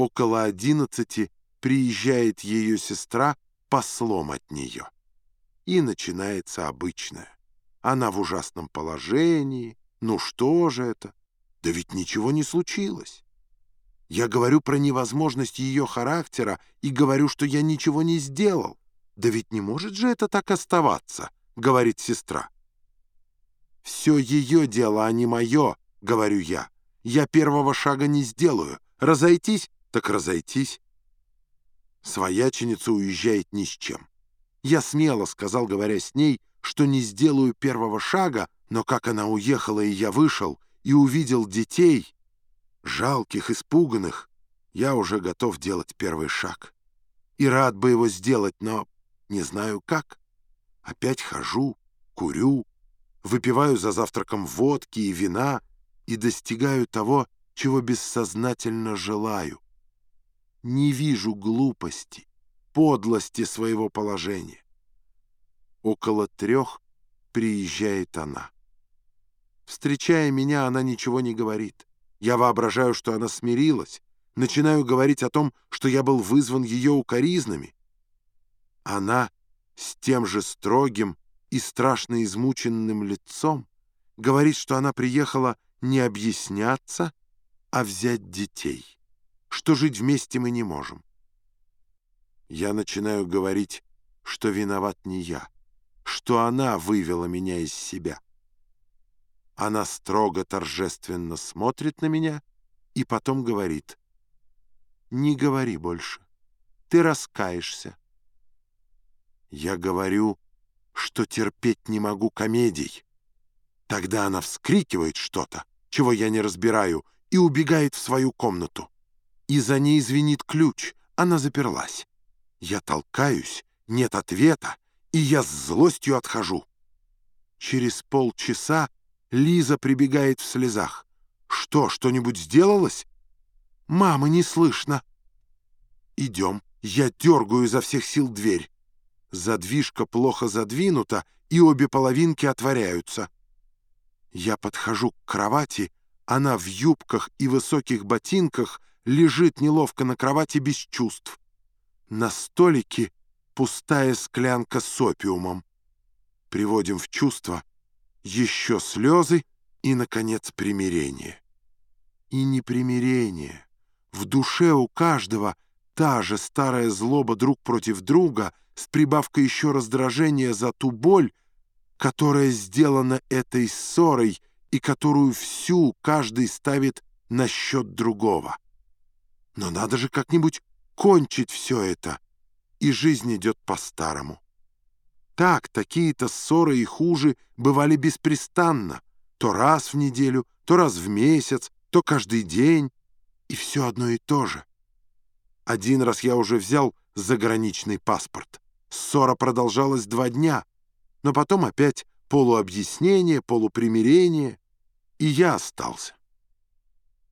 Около одиннадцати приезжает ее сестра послом от нее. И начинается обычное. Она в ужасном положении. Ну что же это? Да ведь ничего не случилось. Я говорю про невозможность ее характера и говорю, что я ничего не сделал. Да ведь не может же это так оставаться, говорит сестра. Все ее дело, а не мое, говорю я. Я первого шага не сделаю. Разойтись, так разойтись. Свояченица уезжает ни с чем. Я смело сказал, говоря с ней, что не сделаю первого шага, но как она уехала, и я вышел, и увидел детей, жалких, испуганных, я уже готов делать первый шаг. И рад бы его сделать, но не знаю как. Опять хожу, курю, выпиваю за завтраком водки и вина и достигаю того, чего бессознательно желаю. Не вижу глупости, подлости своего положения. Около трех приезжает она. Встречая меня, она ничего не говорит. Я воображаю, что она смирилась, начинаю говорить о том, что я был вызван ее укоризнами. Она с тем же строгим и страшно измученным лицом говорит, что она приехала не объясняться, а взять детей, что жить вместе мы не можем. Я начинаю говорить, что виноват не я, что она вывела меня из себя. Она строго торжественно смотрит на меня и потом говорит, «Не говори больше, ты раскаешься». Я говорю, что терпеть не могу комедий. Тогда она вскрикивает что-то, чего я не разбираю, и убегает в свою комнату. И за ней звенит ключ, она заперлась. Я толкаюсь, нет ответа, и я с злостью отхожу. Через полчаса Лиза прибегает в слезах. «Что, что-нибудь сделалось?» «Мама, не слышно». «Идем». Я дергаю изо всех сил дверь. Задвижка плохо задвинута, и обе половинки отворяются. Я подхожу к кровати, она в юбках и высоких ботинках лежит неловко на кровати без чувств. На столике пустая склянка с опиумом. Приводим в чувство еще слезы и, наконец, примирение. И не примирение. В душе у каждого та же старая злоба друг против друга с прибавкой еще раздражения за ту боль, которая сделана этой ссорой и которую всю каждый ставит на счет другого. Но надо же как-нибудь кончить все это, и жизнь идет по-старому. Так, такие-то ссоры и хуже бывали беспрестанно, то раз в неделю, то раз в месяц, то каждый день, и все одно и то же. Один раз я уже взял заграничный паспорт. Ссора продолжалась два дня, но потом опять полуобъяснение, полупримирение, и я остался.